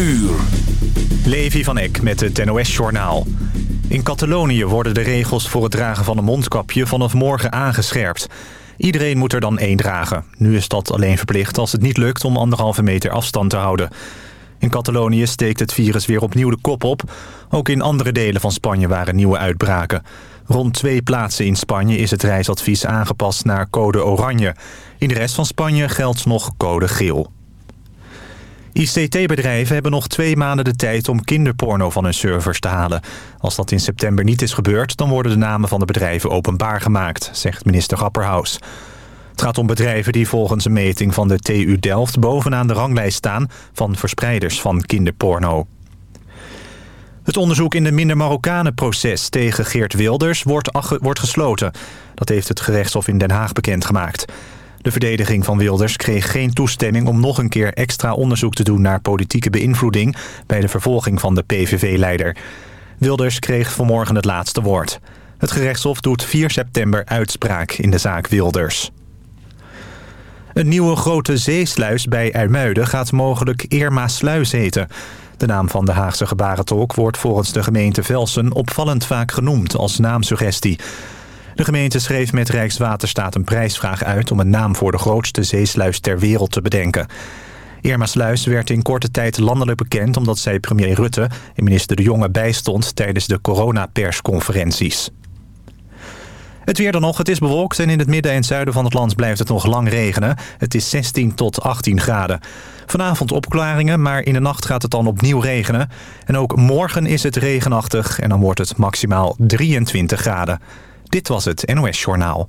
uur. Levi van Eck met het NOS-journaal. In Catalonië worden de regels voor het dragen van een mondkapje vanaf morgen aangescherpt. Iedereen moet er dan één dragen. Nu is dat alleen verplicht als het niet lukt om anderhalve meter afstand te houden. In Catalonië steekt het virus weer opnieuw de kop op. Ook in andere delen van Spanje waren nieuwe uitbraken. Rond twee plaatsen in Spanje is het reisadvies aangepast naar code oranje. In de rest van Spanje geldt nog code geel. ICT-bedrijven hebben nog twee maanden de tijd om kinderporno van hun servers te halen. Als dat in september niet is gebeurd, dan worden de namen van de bedrijven openbaar gemaakt, zegt minister Grapperhaus. Het gaat om bedrijven die volgens een meting van de TU Delft bovenaan de ranglijst staan van verspreiders van kinderporno. Het onderzoek in de minder Marokkanen-proces tegen Geert Wilders wordt, wordt gesloten. Dat heeft het gerechtshof in Den Haag bekendgemaakt. De verdediging van Wilders kreeg geen toestemming om nog een keer extra onderzoek te doen naar politieke beïnvloeding bij de vervolging van de PVV-leider. Wilders kreeg vanmorgen het laatste woord. Het gerechtshof doet 4 september uitspraak in de zaak Wilders. Een nieuwe grote zeesluis bij IJmuiden gaat mogelijk Irma Sluis heten. De naam van de Haagse gebarentolk wordt volgens de gemeente Velsen opvallend vaak genoemd als naamsuggestie. De gemeente schreef met Rijkswaterstaat een prijsvraag uit... om een naam voor de grootste zeesluis ter wereld te bedenken. Irma Sluis werd in korte tijd landelijk bekend... omdat zij premier Rutte en minister De Jonge bijstond... tijdens de coronapersconferenties. Het weer dan nog. Het is bewolkt en in het midden en zuiden van het land blijft het nog lang regenen. Het is 16 tot 18 graden. Vanavond opklaringen, maar in de nacht gaat het dan opnieuw regenen. En ook morgen is het regenachtig en dan wordt het maximaal 23 graden. Dit was het NOS Journaal.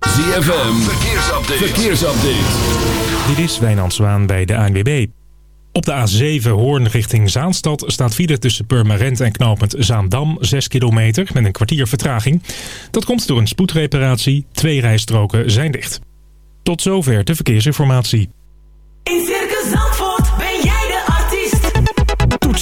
ZFM, verkeersupdate. verkeersupdate. Dit is Wijnand Zwaan bij de ANWB. Op de A7 Hoorn richting Zaanstad staat file tussen Purmerend en knooppunt Zaandam 6 kilometer met een kwartier vertraging. Dat komt door een spoedreparatie. Twee rijstroken zijn dicht. Tot zover de verkeersinformatie. In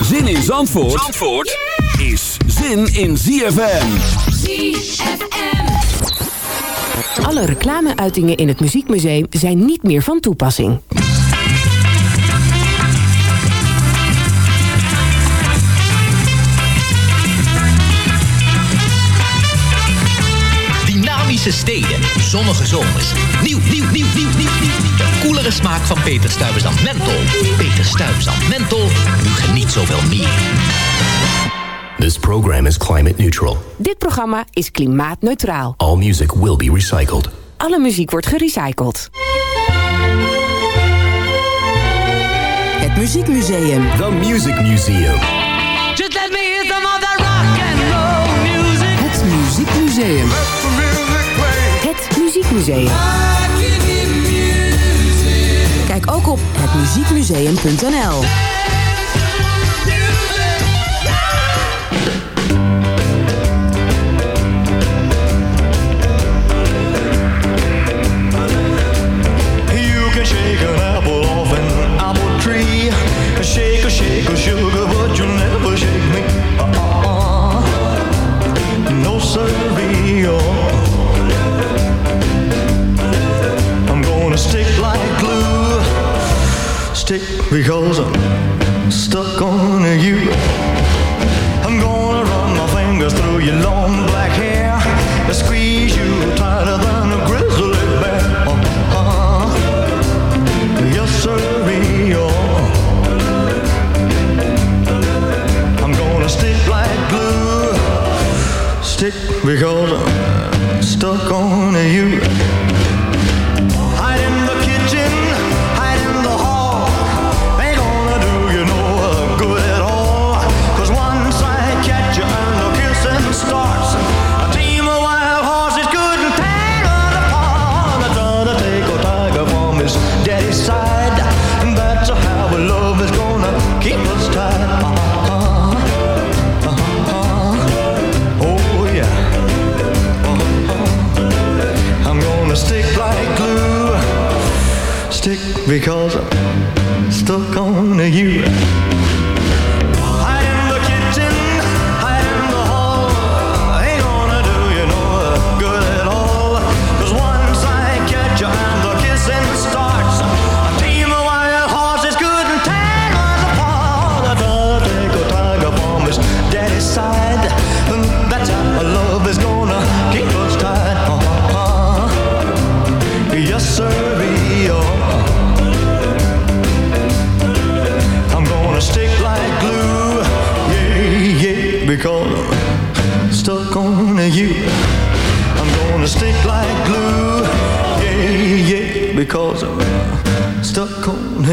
Zin in Zandvoort, Zandvoort is zin in ZFM. ZFM. Alle reclameuitingen in het Muziekmuseum zijn niet meer van toepassing. Dynamische steden, zonnige zomers. Nieuw, nieuw, nieuw, nieuw, nieuw, nieuw. De koelere smaak van Peter Stuyvesant Menthol. Peter Stuyvesant Menthol, nu geniet zoveel meer. This program is climate neutral. Dit programma is klimaatneutraal. All music will be recycled. Alle muziek wordt gerecycled. Het Muziekmuseum. The Music Museum. Just let me hear some of that rock and roll music. Het Muziekmuseum. Het Muziekmuseum. Kijk ook op hetmuziekmuseum.nl. stuck on you. I'm gonna run my fingers through your long black hair and squeeze you tighter than a grizzly bear. Uh-huh. Yes, sir, I'm gonna stick like glue, stick because I'm stuck on you. Because I'm stuck on you.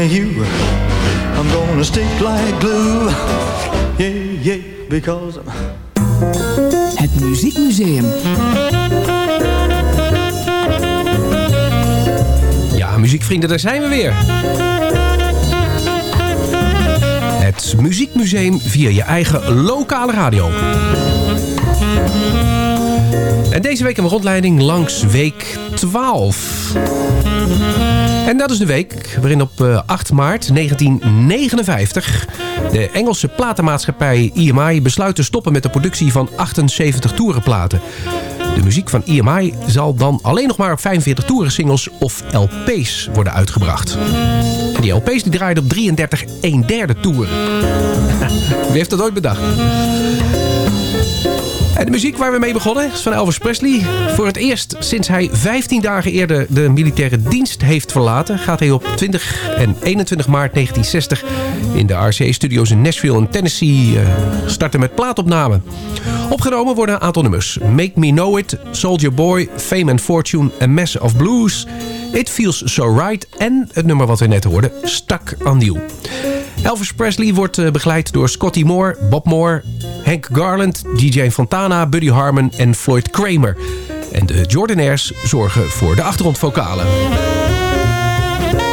You. I'm gonna stick like glue, yeah, yeah, because I'm... Het Muziekmuseum. Ja, muziekvrienden, daar zijn we weer. Het Muziekmuseum via je eigen lokale radio. En deze week een rondleiding langs week 12. En dat is de week waarin op eh, 8 maart 1959... de Engelse platenmaatschappij EMI besluit te stoppen met de productie van 78 toerenplaten. De muziek van EMI zal dan alleen nog maar op 45 toerensingles of LP's worden uitgebracht. En die LP's die draaiden op 33 1 derde toeren. Wie heeft dat ooit bedacht? De muziek waar we mee begonnen is van Elvis Presley. Voor het eerst sinds hij 15 dagen eerder de militaire dienst heeft verlaten... gaat hij op 20 en 21 maart 1960 in de RCA-studio's in Nashville en Tennessee uh, starten met plaatopname. Opgenomen worden een aantal nummers. Make Me Know It, Soldier Boy, Fame and Fortune, A Mess of Blues... It Feels So Right en het nummer wat we net hoorden, Stuck on You. Elvis Presley wordt uh, begeleid door Scotty Moore, Bob Moore, Hank Garland, DJ Fontana, Buddy Harmon en Floyd Kramer. En de Jordanaires zorgen voor de achtergrondvokalen.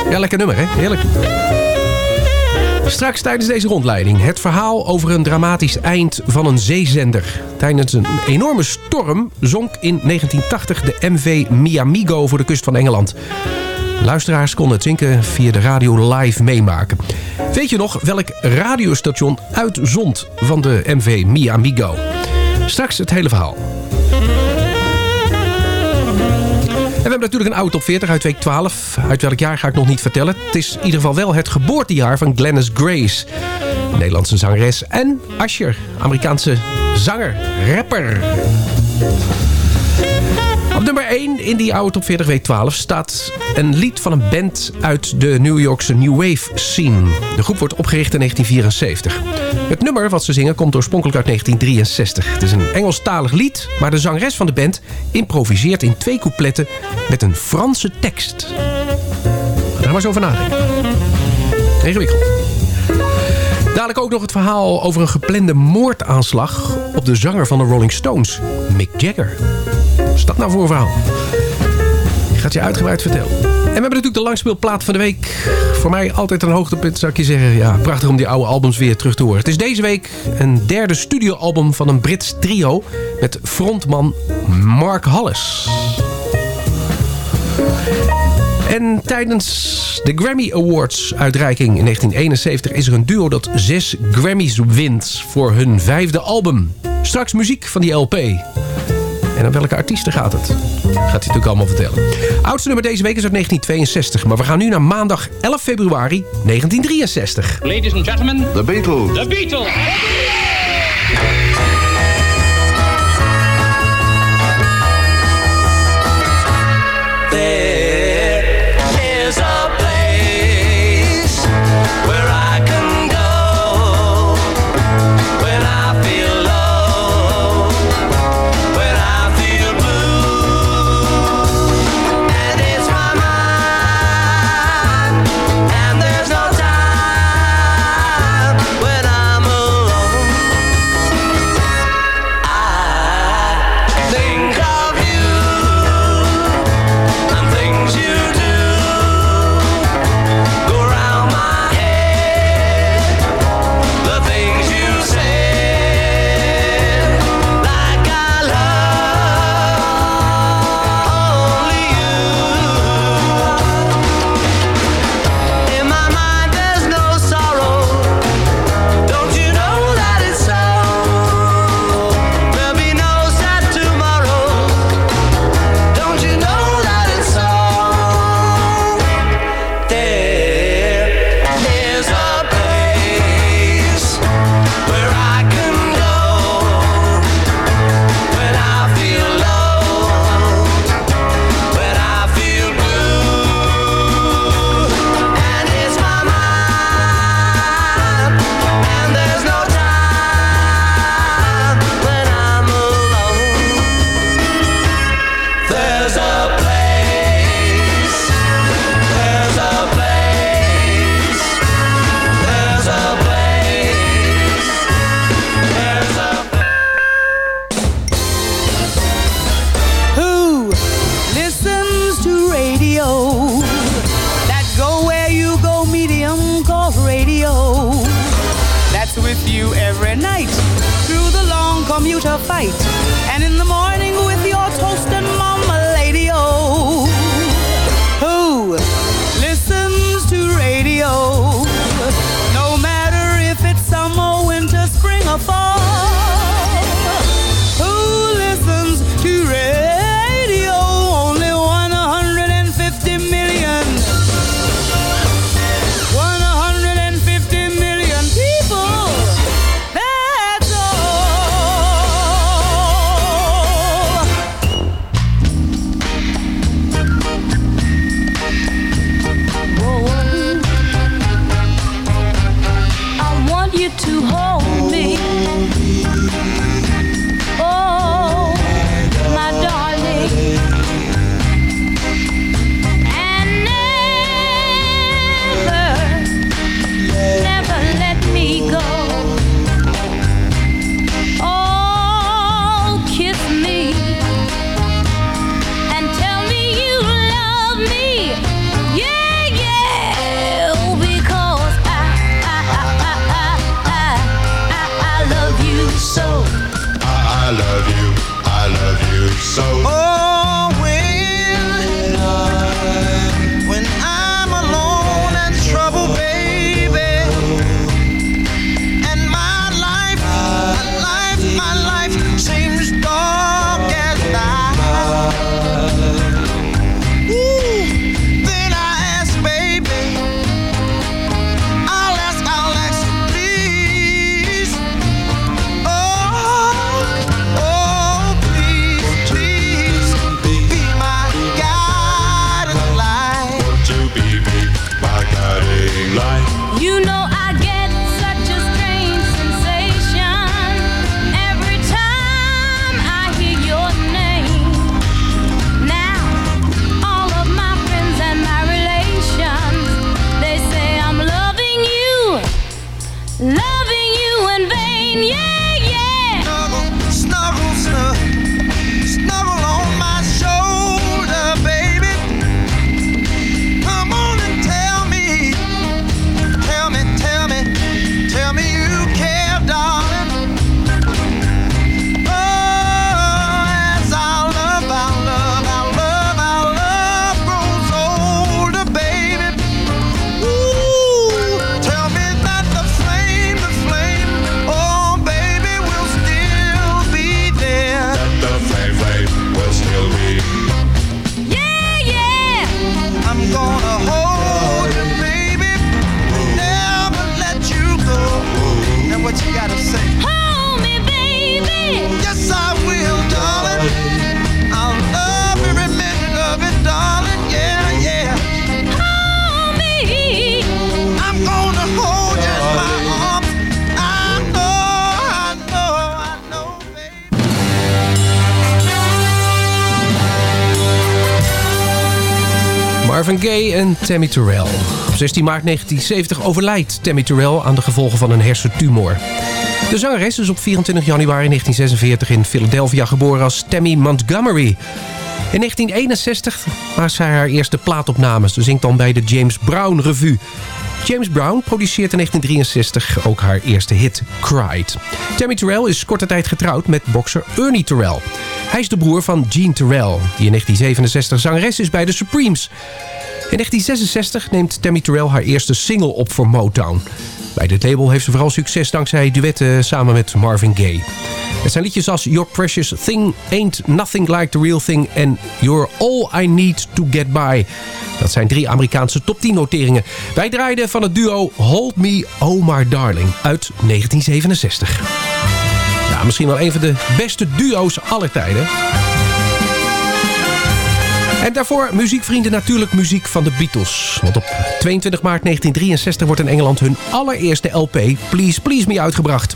Ja, lekker nummer, hè? Heerlijk. Straks tijdens deze rondleiding het verhaal over een dramatisch eind van een zeezender. Tijdens een enorme storm zonk in 1980 de MV Miamigo voor de kust van Engeland. Luisteraars konden het via de radio live meemaken. Weet je nog welk radiostation uitzond van de MV Mi Amigo? Straks het hele verhaal. En we hebben natuurlijk een oude top 40 uit week 12. Uit welk jaar ga ik nog niet vertellen. Het is in ieder geval wel het geboortejaar van Glennis Grace. Nederlandse zangeres. En Asher, Amerikaanse zanger, rapper. Nummer 1 in die oude top 40 week 12 staat een lied van een band uit de New Yorkse New Wave scene. De groep wordt opgericht in 1974. Het nummer wat ze zingen komt oorspronkelijk uit 1963. Het is een Engelstalig lied, maar de zangeres van de band improviseert in twee coupletten met een Franse tekst. Ga daar maar eens over nadenken. Ingewikkeld. Dadelijk ook nog het verhaal over een geplande moordaanslag op de zanger van de Rolling Stones, Mick Jagger. Is nou voor een verhaal? Ik ga het je uitgebreid vertellen. En we hebben natuurlijk de langspeelplaat van de week. Voor mij altijd een hoogtepunt, zou ik je zeggen. Ja, prachtig om die oude albums weer terug te horen. Het is deze week een derde studioalbum van een Brits trio... met frontman Mark Hollis. En tijdens de Grammy Awards uitreiking in 1971 is er een duo dat zes Grammys wint voor hun vijfde album. Straks muziek van die LP. En aan welke artiesten gaat het? Gaat hij natuurlijk allemaal vertellen. Oudste nummer deze week is uit 1962. Maar we gaan nu naar maandag 11 februari 1963. Ladies and gentlemen. The Beatles. The Beatles. Tammy Terrell. Op 16 maart 1970 overlijdt Tammy Terrell aan de gevolgen van een hersentumor. De zangeres is op 24 januari 1946 in Philadelphia geboren als Tammy Montgomery. In 1961 was zij haar eerste plaatopnames. Ze zingt dan bij de James Brown Revue. James Brown produceert in 1963 ook haar eerste hit, Cried. Tammy Terrell is korte tijd getrouwd met bokser Ernie Terrell. Hij is de broer van Gene Terrell, die in 1967 zangeres is bij de Supremes. In 1966 neemt Tammy Terrell haar eerste single op voor Motown. Bij dit label heeft ze vooral succes dankzij duetten samen met Marvin Gaye. Het zijn liedjes als Your Precious Thing, Ain't Nothing Like The Real Thing... en You're All I Need To Get By. Dat zijn drie Amerikaanse top 10 noteringen. Wij draaiden van het duo Hold Me Oh My Darling uit 1967. Ja, misschien wel een van de beste duo's aller tijden. En daarvoor muziekvrienden natuurlijk muziek van de Beatles. Want op 22 maart 1963 wordt in Engeland hun allereerste LP Please Please Me uitgebracht.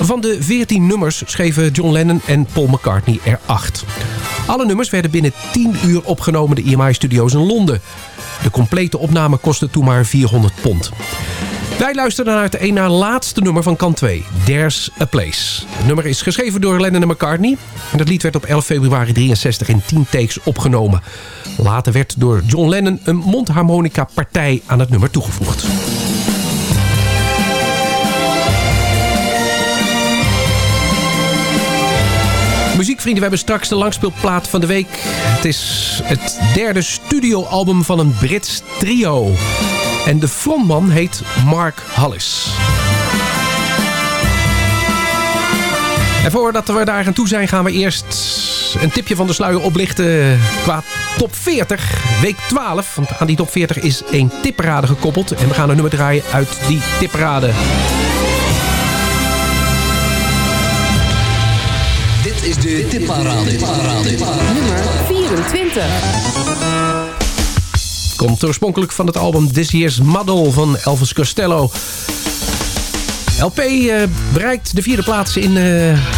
Van de 14 nummers schreven John Lennon en Paul McCartney er 8. Alle nummers werden binnen 10 uur opgenomen de EMI-studio's in Londen. De complete opname kostte toen maar 400 pond. Wij luisteren naar het een na laatste nummer van kant 2, There's a Place. Het nummer is geschreven door Lennon en McCartney. En het lied werd op 11 februari 63 in 10 takes opgenomen. Later werd door John Lennon een mondharmonica partij aan het nummer toegevoegd. Muziekvrienden, we hebben straks de langspeelplaat van de week. Het is het derde studioalbum van een Brits trio. En de frontman heet Mark Hollis. En voordat we daar aan toe zijn gaan we eerst een tipje van de sluier oplichten qua top 40. Week 12, want aan die top 40 is één tipparade gekoppeld. En we gaan een nummer draaien uit die tipparade. Dit is de tipparade. Nummer 24. Komt oorspronkelijk van het album This Year's Model van Elvis Costello. LP eh, bereikt de vierde plaats in eh,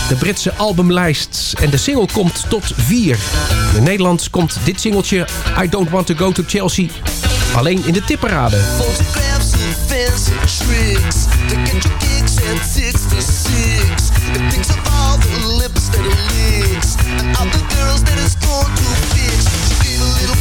de Britse albumlijst. En de single komt tot vier. In Nederland komt dit singeltje I Don't Want To Go To Chelsea alleen in de tipparade. Photographs and fancy tricks to get your kicks at 66. It thinks of all the lips that it licks and all the girls that it's going to fix. She gave a little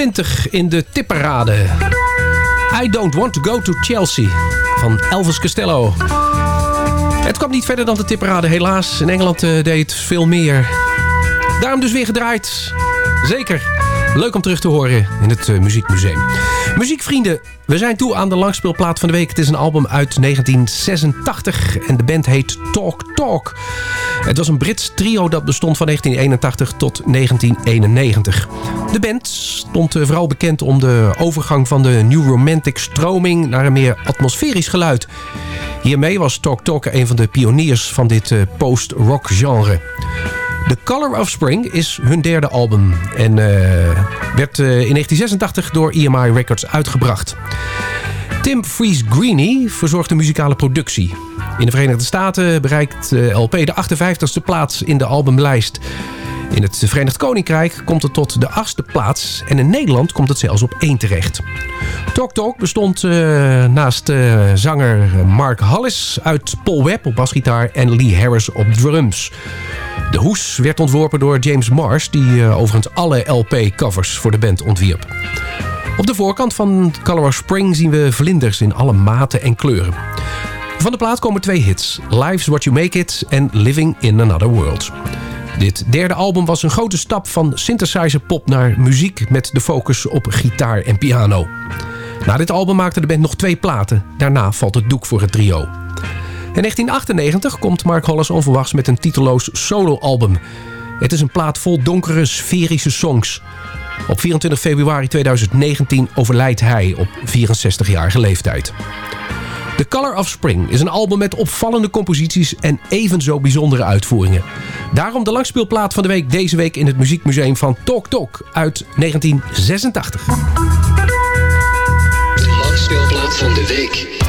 20 in de tipperade. I Don't Want To Go To Chelsea van Elvis Costello. Het kwam niet verder dan de tipperade helaas. In Engeland eh, deed het veel meer. Daarom dus weer gedraaid. Zeker. Leuk om terug te horen in het eh, Muziekmuseum. Muziekvrienden, we zijn toe aan de langspeelplaat van de week. Het is een album uit 1986 en de band heet Talk Talk. Het was een Brits trio dat bestond van 1981 tot 1991. De band stond eh, vooral bekend om de overgang van de New Romantic stroming naar een meer atmosferisch geluid. Hiermee was Talk Talk een van de pioniers van dit eh, post-rock genre. The Color of Spring is hun derde album en uh, werd uh, in 1986 door EMI Records uitgebracht. Tim Fries Greeny verzorgt de muzikale productie. In de Verenigde Staten bereikt de LP de 58ste plaats in de albumlijst. In het Verenigd Koninkrijk komt het tot de achtste plaats en in Nederland komt het zelfs op één terecht. Talk Talk bestond naast zanger Mark Hollis uit Paul Webb op basgitaar en Lee Harris op drums. De hoes werd ontworpen door James Marsh, die uh, overigens alle LP-covers voor de band ontwierp. Op de voorkant van Color of Spring zien we vlinders in alle maten en kleuren. Van de plaat komen twee hits, Life's What You Make It en Living in Another World. Dit derde album was een grote stap van synthesizer pop naar muziek met de focus op gitaar en piano. Na dit album maakte de band nog twee platen. Daarna valt het doek voor het trio. In 1998 komt Mark Hollis onverwachts met een titeloos soloalbum. Het is een plaat vol donkere, sferische songs. Op 24 februari 2019 overlijdt hij op 64-jarige leeftijd. The Color of Spring is een album met opvallende composities en evenzo bijzondere uitvoeringen. Daarom de langspeelplaat van de week deze week in het Muziekmuseum van Talk Talk uit 1986. De langspeelplaat van de week.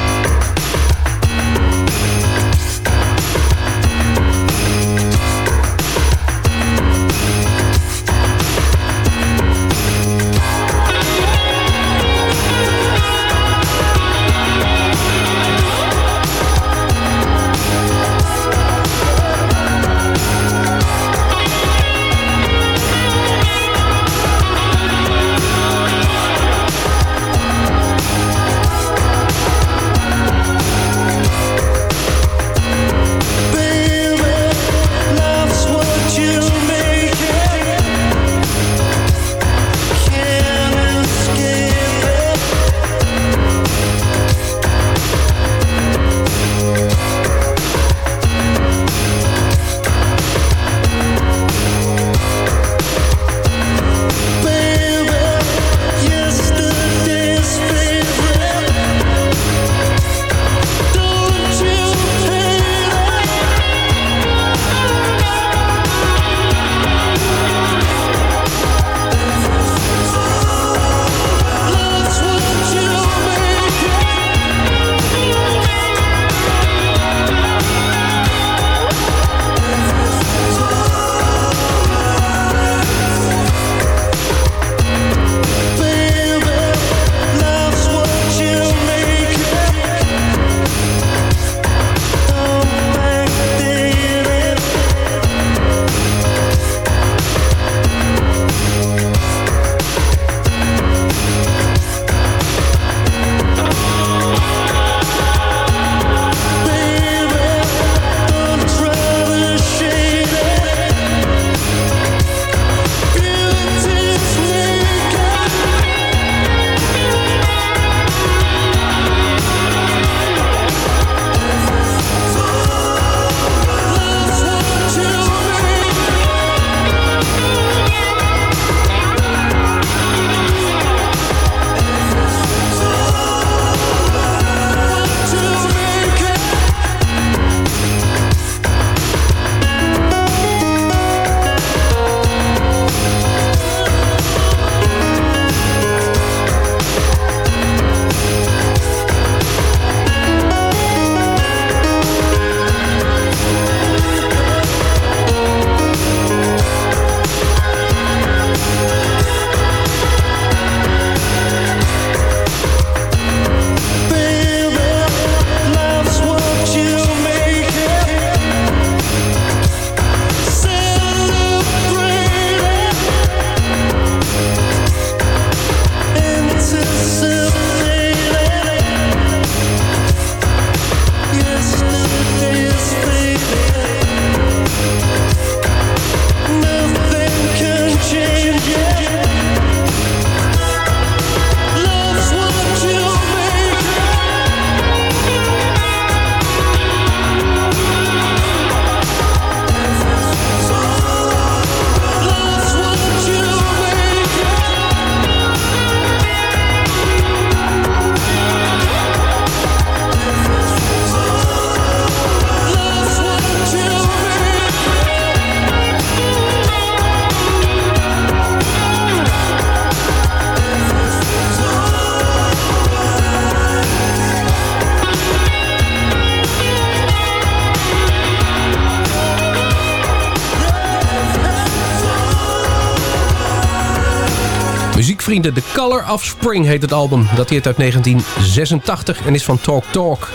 Color of Spring heet het album. Dateert uit 1986 en is van Talk Talk.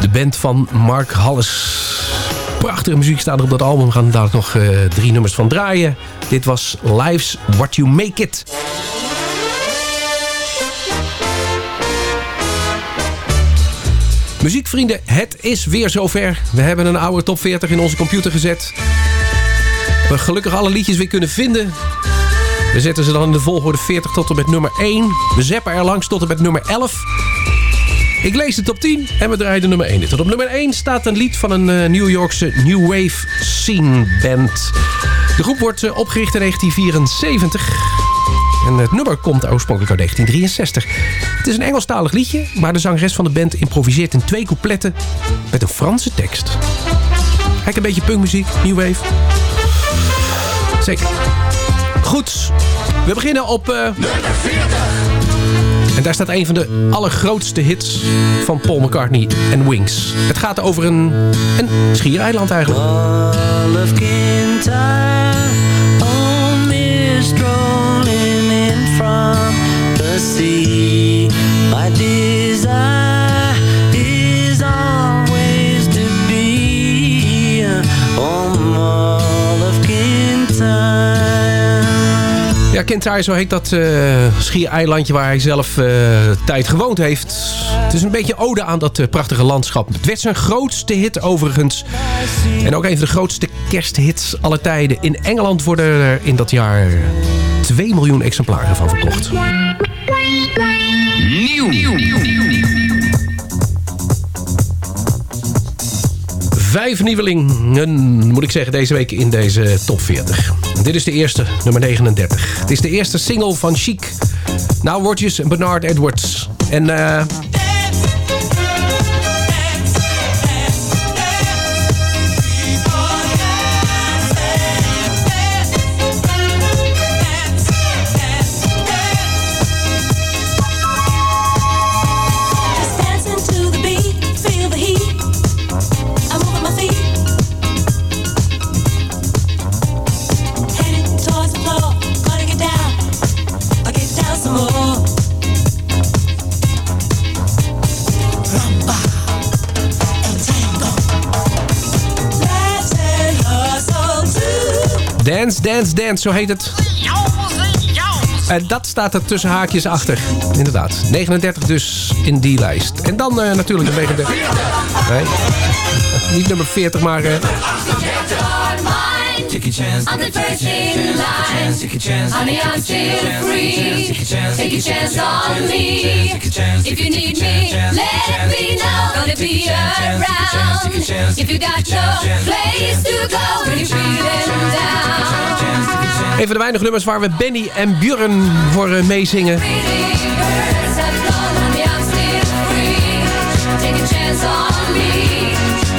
De band van Mark Halles. Prachtige muziek staat er op dat album. We gaan dadelijk nog eh, drie nummers van draaien. Dit was Life's What You Make It. Muziekvrienden, het is weer zover. We hebben een oude top 40 in onze computer gezet. We gelukkig alle liedjes weer kunnen vinden. We zetten ze dan in de volgorde 40 tot en met nummer 1. We zeppen er langs tot en met nummer 11. Ik lees de top 10 en we draaien de nummer 1. Tot op nummer 1 staat een lied van een eh, New Yorkse New Wave Scene Band. De groep wordt eh, opgericht in 1974. En het nummer komt oorspronkelijk uit 1963. Het is een Engelstalig liedje, maar de zangeres van de band improviseert in twee coupletten met een Franse tekst. Kijk, een beetje punkmuziek, New Wave. Zeker. Goed, we beginnen op... eh, En daar staat een van de allergrootste hits van Paul McCartney en Wings. Het gaat over een, een schiereiland eigenlijk. Kintyre, zo heet dat eh schiereilandje waar hij zelf eh, tijd gewoond heeft. Het is een beetje ode aan dat eh, prachtige landschap. Het werd zijn grootste hit overigens. En ook een van de grootste kersthits aller tijden. In Engeland worden er in dat jaar 2 miljoen exemplaren van verkocht. Nieuw. Vijf nieuwelingen, moet ik zeggen, deze week in deze top 40. Dit is de eerste, nummer 39. Het is de eerste single van Chic. Nou, woordjes en Bernard Edwards. En eh Dance, Dance, Dance, zo heet het. En dat staat er tussen haakjes achter. Inderdaad. 39 dus in die lijst. En dan eh, natuurlijk een 39. Nee. Niet nummer 40, maar... eh, Take a chance. I'm the first in line. Take a chance. Honey, I'm still free. Take a chance on me. If you need me, let me know. Gonna be around. If you got no place to go when you're feeling down. Een van de weinige nummers waar we Benny en Björn voor eh, meezingen. Birds have flown, honey, I'm still free. Take a chance on me.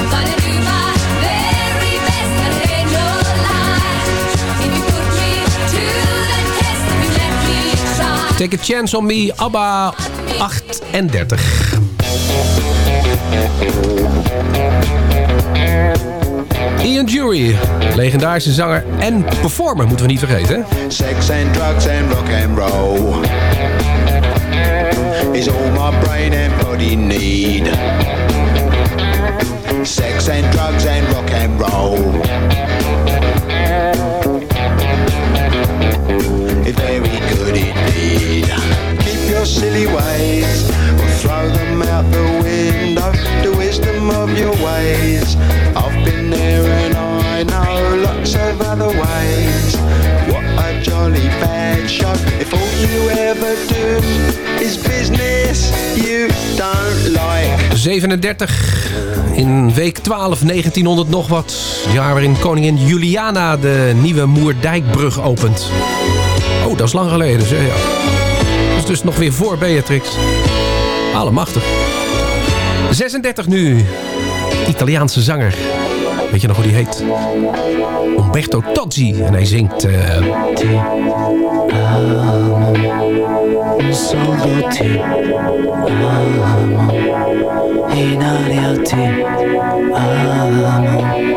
Gonna do my very best, and it ain't no lie. If you put me to the test, if you let me try. Take a Chance on Me, ABBA 38. Ian Jury, legendarische zanger en performer, moeten we niet vergeten. Sex and drugs and rock and roll is all my brain and body need. Sex and drugs and rock and roll. Very good indeed. Keep your silly ways or throw them out the window. Your ways. I've been there and I know lots of other ways. What jolly bad show. If all you ever do is business you don't like. 37 in week 12, 1900 nog wat. Jaar waarin koningin Juliana de nieuwe Moerdijkbrug opent. Oh, dat is lang geleden. Eh, ja. Dat is dus nog weer voor Beatrix. Allemachtig. 36 nu. Italiaanse zanger. Weet je nog hoe die heet? Umberto Tozzi. En hij zingt... eh, Solo ti amo, in aria ti amo.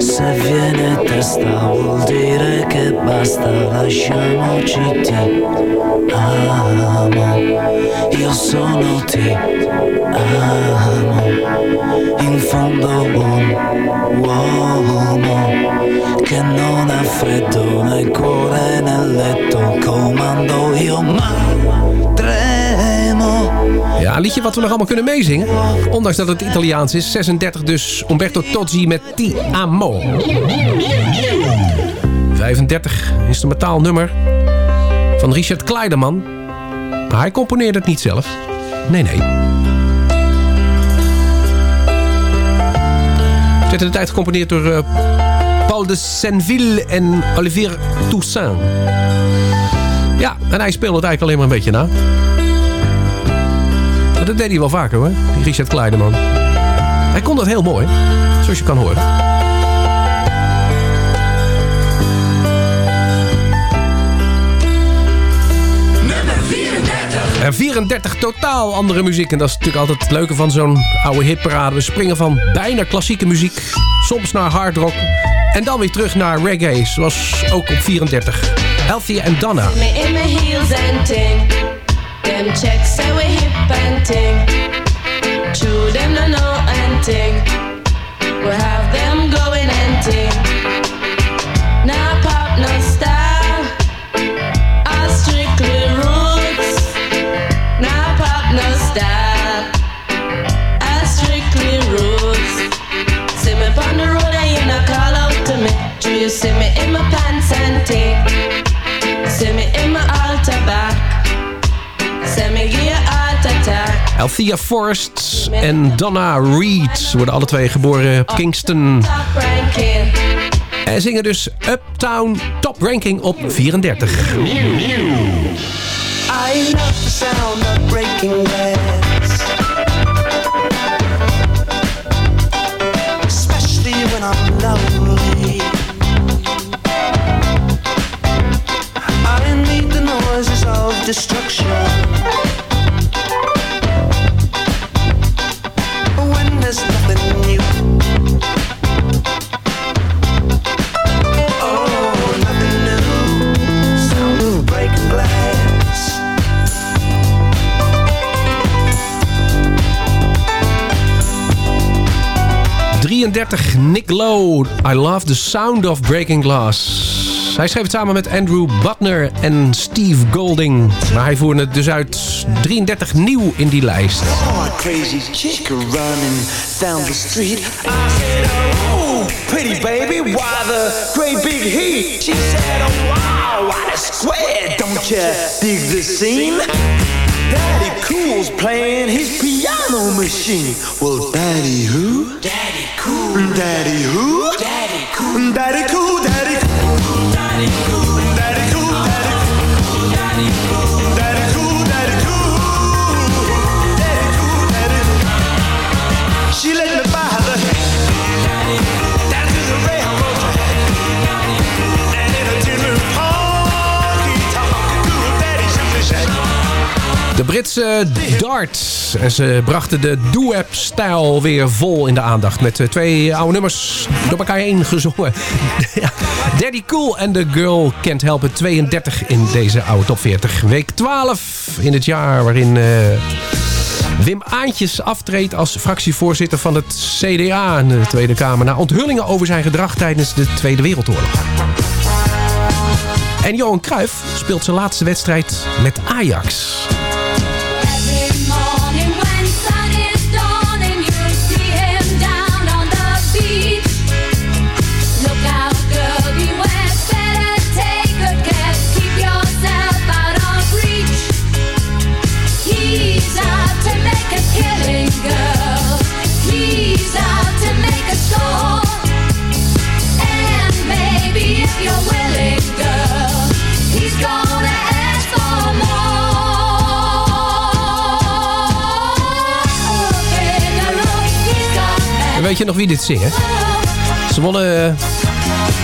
Se viene testa vuol dire che basta, lasciamoci ti amo, io solo ti amo, in fondo un uomo che non ha freddo nel cuore nel letto, comando io ma tremo. Ja, een liedje wat we nog allemaal kunnen meezingen. Ondanks dat het Italiaans is. 36 dus Umberto Tozzi met Ti Amo. 35 instrumentaal nummer van Richard Kleiderman. Maar hij componeerde het niet zelf. Nee, nee. Het werd in de tijd gecomponeerd door eh, Paul de Senville en Olivier Toussaint. Ja, en hij speelde het eigenlijk alleen maar een beetje na. Dat deed hij wel vaker hoor, die Richard Kleiderman. Hij kon dat heel mooi, zoals je kan horen. En 34 totaal andere muziek. En dat is natuurlijk altijd het leuke van zo'n oude hitparade. We springen van bijna klassieke muziek, soms naar hard rock. En dan weer terug naar reggae, zoals ook op 34. Healthy and Donna. Them checks say we hip and ting. True, them no know and ting. Althea Forrest en Donna Reed worden alle twee geboren op Kingston. En zingen dus Uptown Top Ranking op 34. I love the sound of breaking glass. Especially when I'm lonely. I need the noises of destruction. 33 Nick Lowe. I love the sound of breaking glass. Hij schreef het samen met Andrew Butner en Steve Golding. Maar hij voerde het dus uit 33 nieuw in die lijst. Oh, crazy chick running down the street. I said, oh, pretty baby, why the great big heat? She said, oh, wow, what a square. Don't you dig the scene? Daddy Cool's playing his piano machine. Well, Daddy who? Daddy. Daddy who? Daddy Cool. Daddy Cool, Daddy Cool. De Britse Dart. En ze brachten de doo-wap-stijl weer vol in de aandacht. Met eh, twee oude nummers door elkaar heen gezongen. Daddy Cool en The Girl Can't Help It. 32 in deze oude top 40. Week 12 in het jaar waarin... eh, Wim Aantjes aftreedt als fractievoorzitter van het CDA in de Tweede Kamer... na onthullingen over zijn gedrag tijdens de Tweede Wereldoorlog. En Johan Cruijff speelt zijn laatste wedstrijd met Ajax. Weet je nog wie dit zingen? Ze wonnen eh,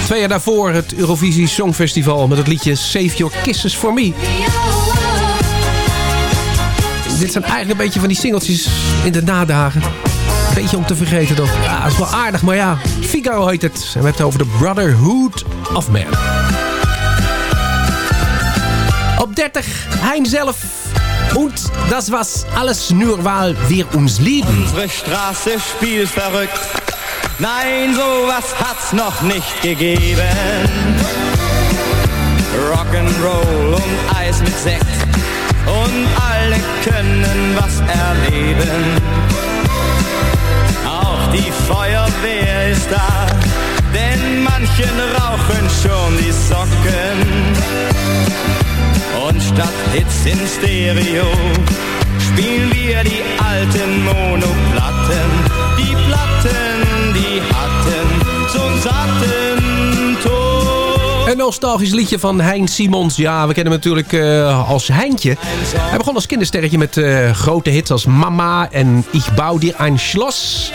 twee jaar daarvoor het Eurovisie Songfestival met het liedje Save Your Kisses For Me. Dit zijn eigenlijk een beetje van die singeltjes in de nadagen. Beetje om te vergeten toch? Ja, dat is wel aardig, maar ja. Figaro heet het. En we hebben het over de Brotherhood of Man. Op 30, Hein zelf. Und das was alles nur weil wir uns lieben. Unsere Straße spielt verrückt. Nein, sowas hat's noch nicht gegeben. Rock'n'Roll und Eis mit Sekt. Und alle können was erleben. Auch die Feuerwehr ist da. Denn manchen rauchen schon die Socken. Und statt Hits in Stereo spielen wir die alten Monoplatten. Nostalgisch liedje van Hein Simons. Ja, we kennen hem natuurlijk eh, als Heintje. Hij begon als kindersterretje met eh, grote hits als Mama en Ich bouw dir ein Schloss.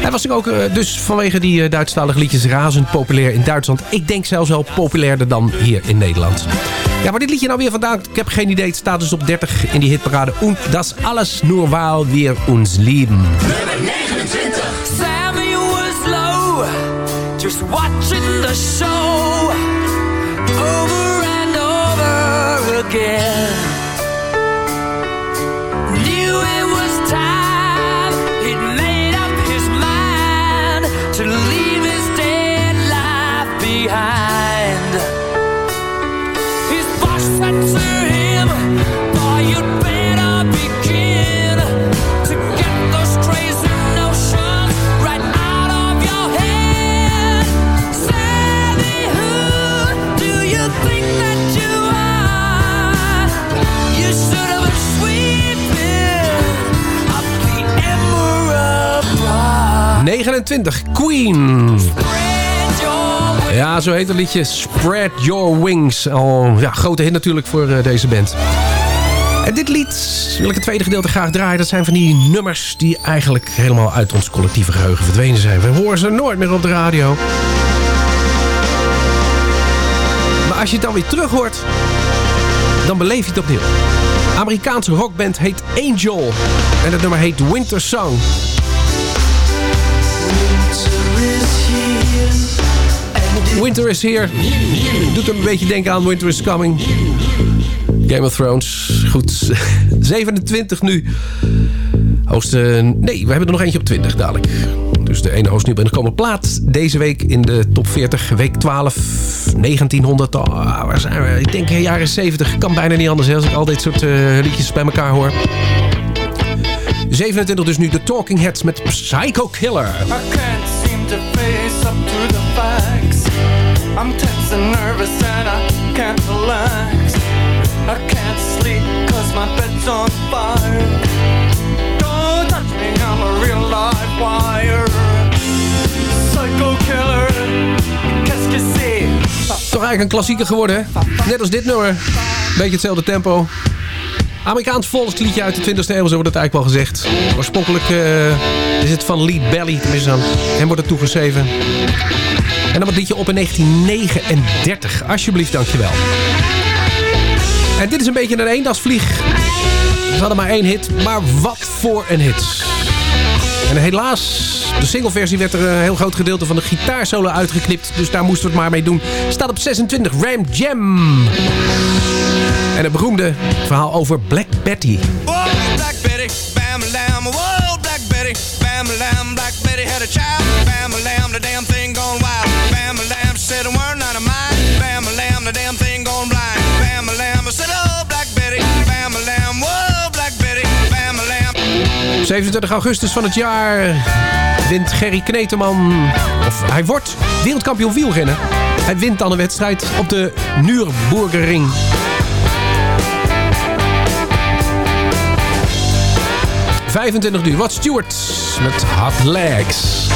Hij was ook eh, dus vanwege die Duitsstalige liedjes razend populair in Duitsland. Ik denk zelfs wel populairder dan hier in Nederland. Ja, waar dit liedje nou weer vandaan? Ik heb geen idee. Het staat dus op 30 in die hitparade. Und das alles nur weil wir uns lieben. Sammy was low, just watching the show over 29, Queen. Ja, zo heet het liedje Spread Your Wings. Al ja, grote hit natuurlijk voor eh, deze band. En dit lied wil ik het tweede gedeelte graag draaien. Dat zijn van die nummers die eigenlijk helemaal uit ons collectieve geheugen verdwenen zijn. We horen ze nooit meer op de radio. Maar als je het dan weer terug hoort, dan beleef je het opnieuw. Amerikaanse rockband heet Angel. En het nummer heet Winter Song. Winter is here. Doet hem een beetje denken aan Winter is coming. Game of Thrones. Goed. 27 nu. Hoogste... Nee, we hebben er nog eentje op 20 dadelijk. Dus de ene hoogst nu binnenkomen plaat. Deze week in de top 40. Week 12. 1900. Oh, waar zijn we? Ik denk jaren 70. Kan bijna niet anders hè, als ik al dit soort eh, liedjes bij elkaar hoor. 27 dus nu de Talking Heads met Psycho Killer. I can't seem to face up to the facts. I'm tense and nervous and I can't relax. I can't sleep cause my bed's on fire. Don't touch me, I'm a real live wire. Psycho killer, qu'est-ce que? Toch eigenlijk een klassieker geworden, hè? Net als dit nummer. Beetje hetzelfde tempo. Amerikaans volksliedje uit de 20e eeuw, zo wordt het eigenlijk wel gezegd. Oorspronkelijk eh, is het van Lead Belly, tenminste aan hem wordt het toegeschreven. En dan het liedje op in 1939. Alsjeblieft, dankjewel. En dit is een beetje een eendasvlieg. Ze hadden maar één hit, maar wat voor een hit. En helaas, de singleversie werd er een heel groot gedeelte van de gitaarsolo uitgeknipt. Dus daar moesten we het maar mee doen. Staat op 26, Ram Jam. En het beroemde verhaal over Black Betty. 27 augustus van het jaar wint Gerry Kneteman... of hij wordt wereldkampioen wielrennen. Hij wint dan een wedstrijd op de Nürburgring. ...25 nu. Wat Stewart met Hot Legs.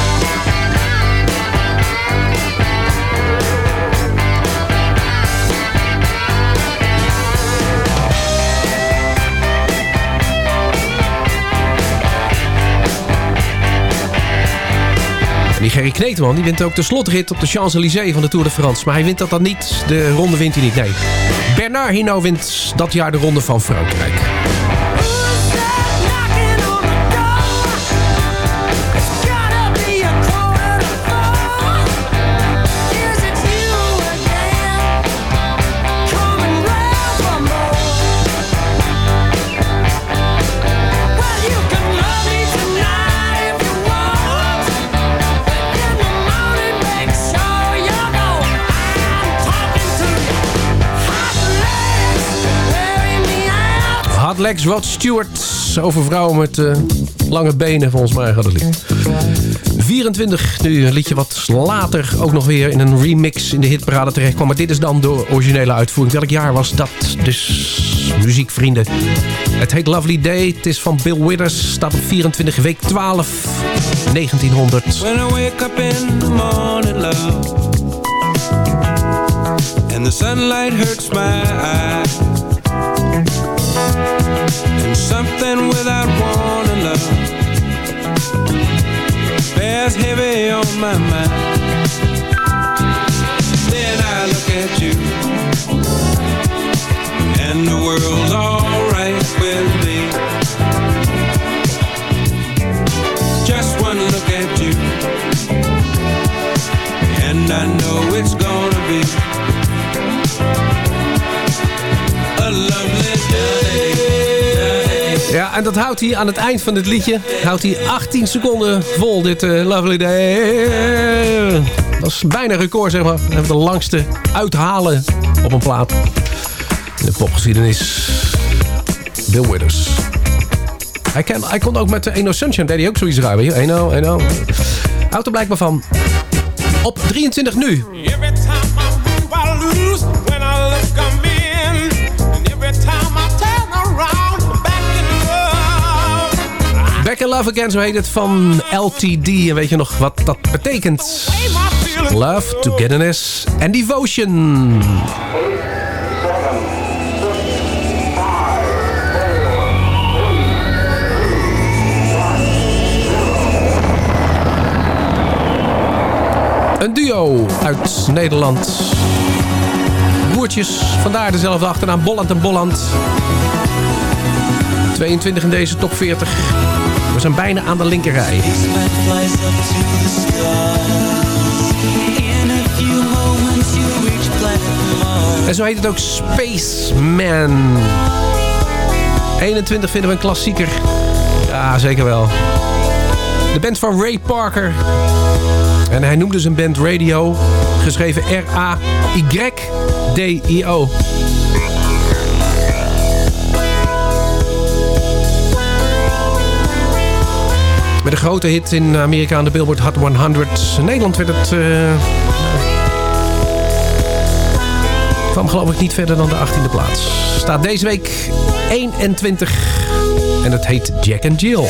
Die Gerry Kneteman die wint ook de slotrit op de Champs-Élysées van de Tour de France. Maar hij wint dat dan niet. De ronde wint hij niet, nee. Bernard Hinault wint dat jaar de ronde van Frankrijk. Rod Stewart. Over vrouwen met eh, lange benen, volgens mij gaat het lied. 24, nu een liedje wat later ook nog weer in een remix in de hitparade terecht kwam. Maar dit is dan de originele uitvoering. Welk jaar was dat? Dus muziekvrienden. Het heet Lovely Day. Het is van Bill Withers. Staat op 24, week 12, 1900. When I wake up in the morning, love And the sunlight hurts my eyes something without warning, love. Bears heavy on my mind. Then I look at you. And the world's alright with me. Just one look at you. And I know it's gonna be En dat houdt hij aan het eind van dit liedje. Houdt hij 18 seconden vol, dit eh, Lovely Day. Dat is bijna record, zeg maar. Even de langste uithalen op een plaat. In de popgeschiedenis. Bill Withers. Hij, kan, hij kon ook met de Eno Sunshine, deed hij ook zoiets je. Eno, Eno. Houdt er blijkbaar van. Op 23 nu. Love Again, zo heet het van LTD. En weet je nog wat dat betekent? Love, Togetherness en Devotion. Een duo uit Nederland. Broertjes, vandaar dezelfde achternaam Bolland en Bolland. 22 in deze top 40. Zijn bijna aan de linkerrij. En zo heet het ook Spaceman. 21 vinden we een klassieker. Ja, zeker wel. De band van Ray Parker. En hij noemde zijn band Radio. Geschreven R-A-Y-D-I-O. Een grote hit in Amerika aan de Billboard Hot 100. In Nederland werd het... eh, kwam geloof ik niet verder dan de 18e plaats. Staat deze week 21. En het heet Jack and Jill.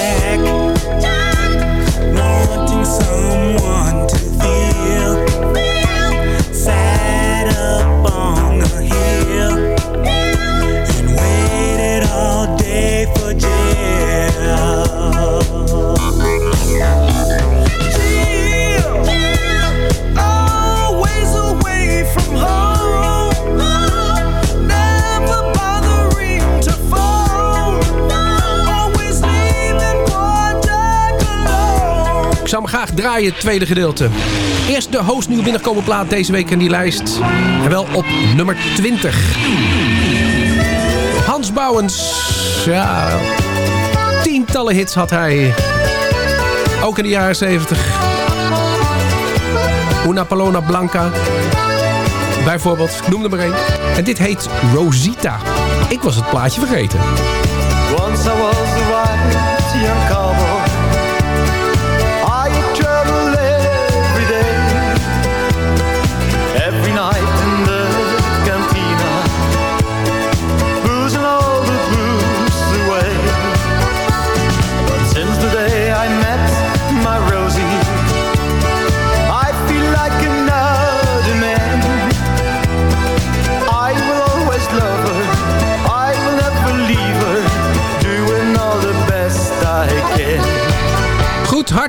Draaien, het tweede gedeelte. Eerst de host nieuw binnenkomen plaat deze week in die lijst. En wel op nummer 20. Hans Bouwens. Ja, tientallen hits had hij. Ook in de jaren 70. Una Palona Blanca. Bijvoorbeeld, noem er maar één. En dit heet Rosita. Ik was het plaatje vergeten.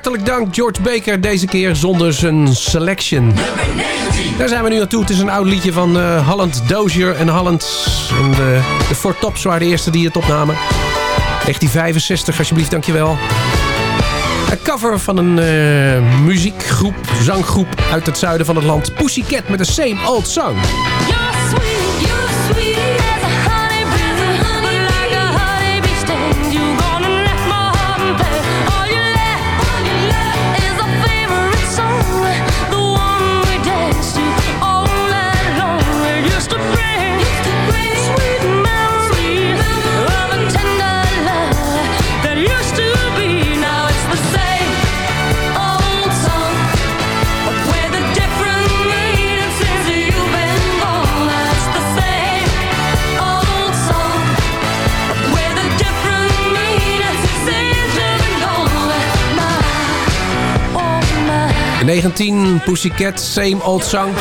Hartelijk dank George Baker. Deze keer zonder zijn selection. Daar zijn we nu naartoe. Het is een oud liedje van eh, Holland Dozier en Holland. En de, de Tops waren de eerste die het opnamen. 1965, alsjeblieft, dankjewel. Een cover van een eh, muziekgroep, zanggroep uit het zuiden van het land. Pussycat met de Same Old Song. 19 Pussycat, Same Old Song.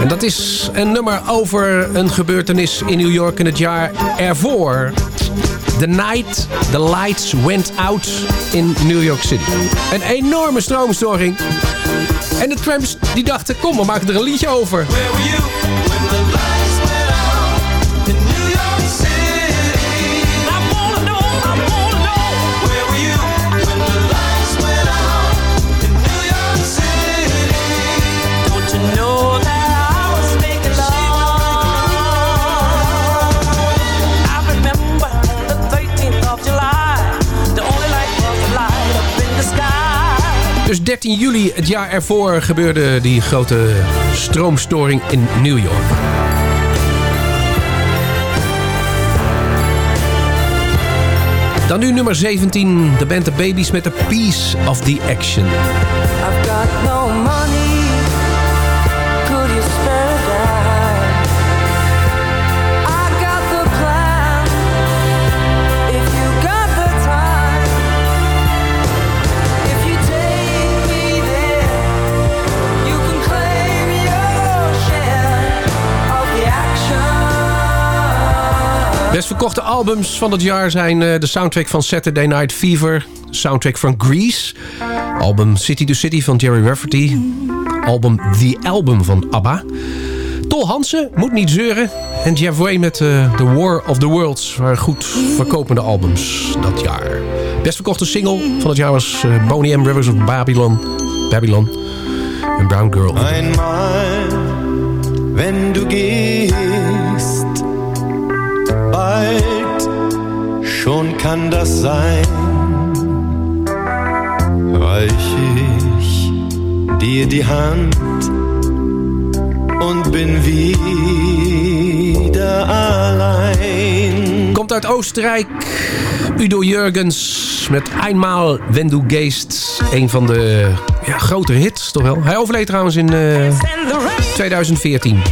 En dat is een nummer over een gebeurtenis in New York in het jaar ervoor. The night the lights went out in New York City. Een enorme stroomstoring. En de tramps die dachten, kom, we maken er een liedje over. Dus 13 juli het jaar ervoor gebeurde die grote stroomstoring in New York. Dan nu nummer 17, de band The Babies met A Piece of the Action. I've got no money. Verkochte albums van het jaar zijn eh, de soundtrack van Saturday Night Fever, soundtrack van Grease, album City to City van Jerry Rafferty, album The Album van ABBA, Tol Hansen, Moet Niet Zeuren en Jeff Way met eh, The War of the Worlds waren goed verkopende albums dat jaar. Best verkochte single van het jaar was eh, Boney M. Rivers of Babylon, Babylon en Brown Girl. Bald schon kann das sein, reich ich dir die Hand und bin wieder allein. Komt uit Oostenrijk. Udo Jurgens met Einmal Wenn du Geest. Een van de ja, grote hits, toch wel? Hij overleed trouwens in eh, 2014.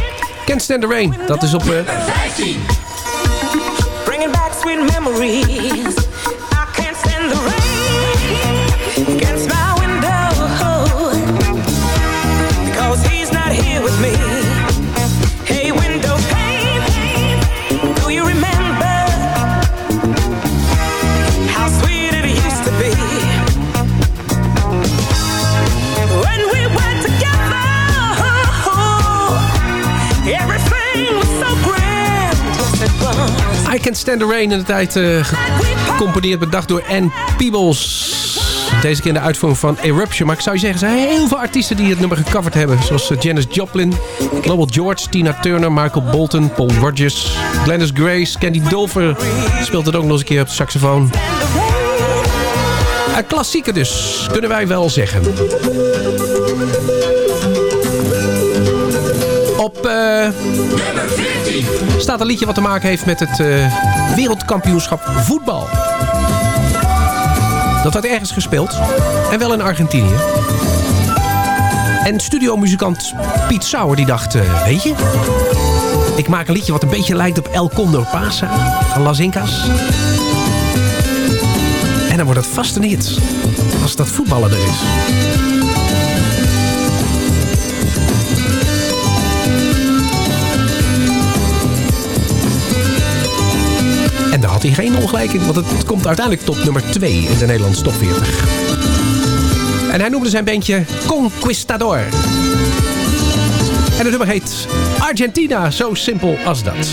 Can't Stand the Rain. Dat is op... eh, sweet memories. Stand the Rain in de tijd eh, gecomponeerd bedacht door Ann Peebles. Deze keer in de uitvoering van Eruption. Maar ik zou je zeggen, er zijn heel veel artiesten die het nummer gecoverd hebben. Zoals eh, Janis Joplin, Global George, Tina Turner, Michael Bolton, Paul Rogers, Glennis Grace, Candy Dulfer speelt het ook nog eens een keer op de saxofoon. Een klassieker dus, kunnen wij wel zeggen. Op eh, staat een liedje wat te maken heeft met het eh, wereldkampioenschap voetbal. Dat werd ergens gespeeld. En wel in Argentinië. En studiomuzikant Piet Sauer die dacht, eh, weet je... Ik maak een liedje wat een beetje lijkt op El Condor Pasa van Las Incas. En dan wordt het vast een hit. Als dat voetballen er is. En daar had hij geen ongelijk in, want het komt uiteindelijk tot nummer 2 in de Nederlandse top 40. En hij noemde zijn bandje Conquistador. En het nummer heet Argentina, zo simpel als dat.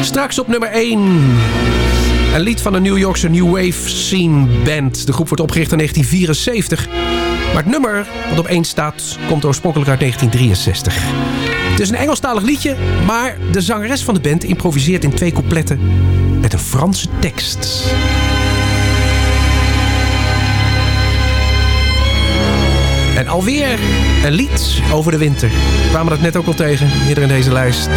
Straks op nummer 1. Een lied van een New Yorkse New Wave Scene Band. De groep wordt opgericht in 1974. Maar het nummer wat op 1 staat komt oorspronkelijk uit 1963. Het is een Engelstalig liedje, maar de zangeres van de band improviseert in twee coupletten Franse tekst. En alweer een lied over de winter. We kwamen dat net ook al tegen, hier in deze lijst.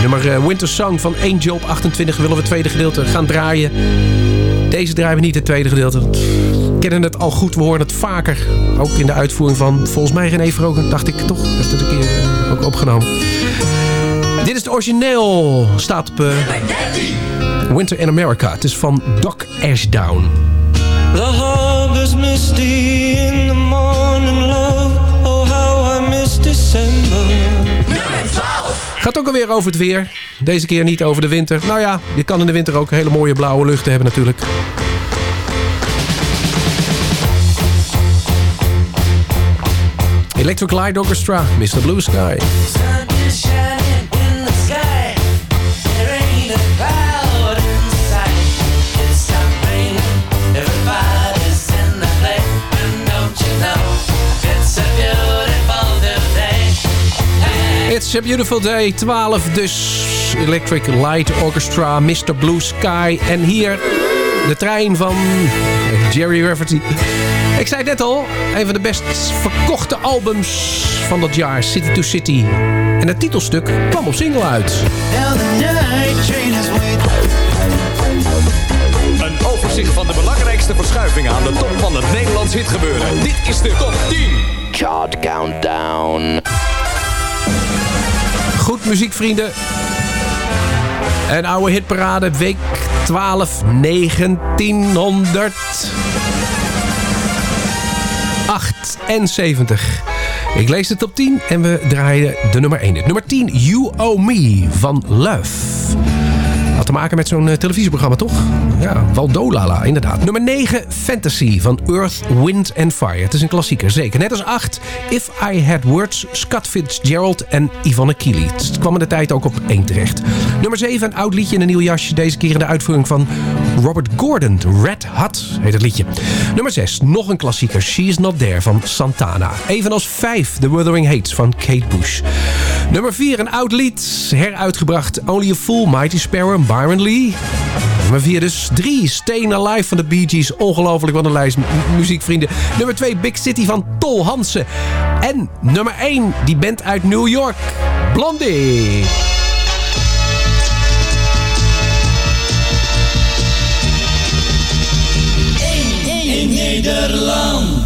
Nummer eh, Winter Song van Angel op 28 willen we het tweede gedeelte gaan draaien. Deze draaien we niet het tweede gedeelte. We kennen het al goed, we horen het vaker. Ook in de uitvoering van volgens mij René Vrogen, dacht ik toch. Heeft het een keer eh, ook opgenomen. Dit is het origineel. Staat op... eh, Winter in America. Het is van Doc Ashdown. The harbor's misty in the morning, love. Oh, how I miss December. Gaat ook alweer over het weer. Deze keer niet over de winter. Nou ja, je kan in de winter ook hele mooie blauwe luchten hebben natuurlijk. Electric Light Orchestra, Mr. Blue Sky. It's a Beautiful Day 12 dus. Electric Light Orchestra, Mr. Blue Sky. En hier de trein van Jerry Rafferty. Ik zei het net al, een van de best verkochte albums van dat jaar, City to City. En het titelstuk kwam op single uit. Een overzicht van de belangrijkste verschuivingen aan de top van het Nederlands hitgebeuren. Dit is de top 10. Chart Countdown. Goed muziekvrienden. Een oude hitparade, week 12, 1978. Ik lees de top 10 en we draaien de nummer 1. Nummer 10, You Owe Me van Love. Had te maken met zo'n eh, televisieprogramma, toch? Ja, Waldolala, inderdaad. Nummer 9, Fantasy van Earth, Wind and Fire. Het is een klassieker, zeker. Net als 8, If I Had Words, Scott Fitzgerald en Yvonne Keely. Het kwam in de tijd ook op 1 terecht. Nummer 7, een oud liedje in een nieuw jasje. Deze keer in de uitvoering van Robert Gordon. Red Hot heet het liedje. Nummer 6, nog een klassieker. She's Not There van Santana. Evenals 5, The Wuthering Hates van Kate Bush. Nummer 4, een oud lied. Heruitgebracht. Only a Fool, Mighty Sparrow, Byron Lee. Nummer 4 dus 3. Staying Alive van de Bee Gees. Ongelooflijk wat een lijst mu- muziekvrienden. Nummer 2 Big City van Tol Hansen. En nummer 1 die band uit New York. Blondie. In Nederland.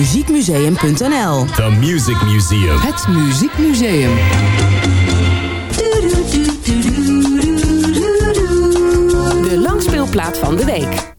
hetmuziekmuseum.nl. The Music Museum. Het Muziekmuseum. De langspeelplaat van de week.